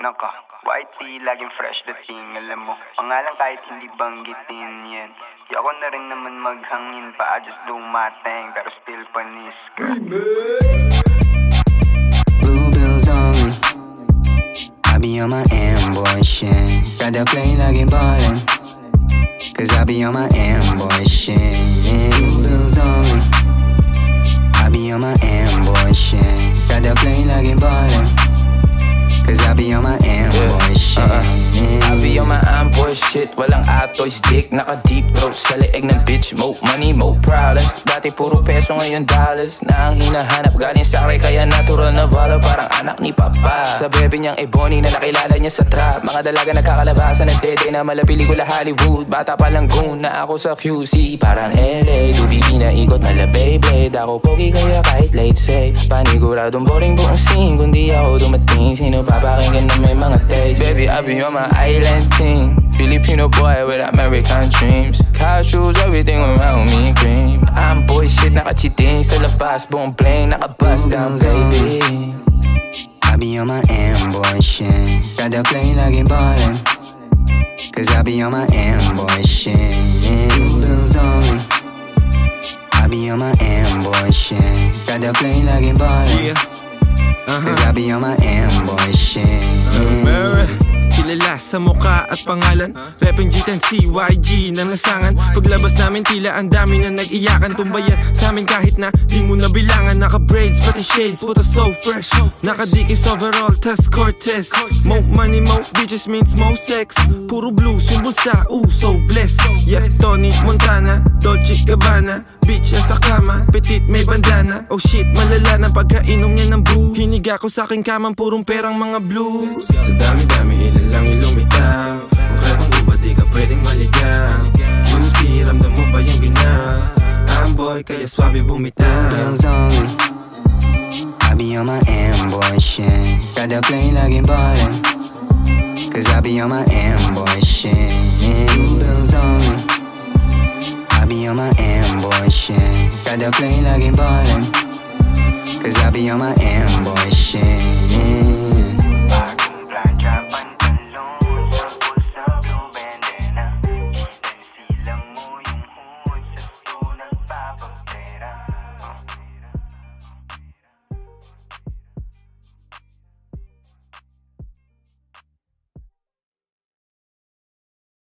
Naka, YT, laging fresh dating, alam mo. Pangalan kahit hindi banggitin yan. Di ako na rin naman maghangin pa, I just do my thing, pero still panis ka. Blue bills only. I be on my amboy shit. Gotta play like it ballin'. Cause I be on my amboy shit. Blue bills only. I be on my amboy shit. Be on my amboy shit. I be on my amboy shit. Walang atoys, dick, naka deep throat. Sa leeg ng bitch, mo money, mo problems Dati puro peso, ngayon dollars. Na ang hinahanap galing sa akin Kaya natural na bala, parang anak ni papa. Sa bebe niyang ebony na nakilala niya sa trap. Mga dalaga nagkakalabasan ng dede Na mala pelikula Hollywood. Bata pa lang goon na ako sa QC Parang LA, Dubibi na ikot mala Beyblade Ako pogi kaya kahit late say. Paniguradong boring buong scene Kundi ako dumating. Sino papakinggan na may mga taste Baby, I be on my island team Filipino boy with American dreams Casuals, everything around me cream I'm boy shit, nakachiting sa labas Buong bling, nakabust down baby I be on my amboy shit. Play like it ballin'. Cause I be on my amboy shit. Bills only. I be on my amboy shit. Play like it ballin'. Yeah. Uh-huh. Cause I be on my amboy shit. Sa muka at pangalan. Repeng G10C, YG ng lasangan. Paglabas namin tila ang dami na nag-iyakan. Tumbayan sa amin kahit na di mo nabilangan. Naka braids pati shades, puta so fresh. Naka dikis overall, tas Cortez. Mo money, mo bitches means mo sex. Puro blues, yung bulsa, ooh so blessed. Yeah, Tony Montana, Dolce Gabbana. Bitch sa kama, petit may bandana. Oh shit, malala ng pagkainom niya ng brew Hiniga ko sa aking kamang purong perang mga blues. Sa dami-dami ilan lang ilumitaw estoica e é suave vomitando. Plans only I be on my ambush shit. Got play plane like in bottom Cause I be on my ambush shit. Plans only I be on my ambush shit. Got the plane like in Cause I be on my ambush shit.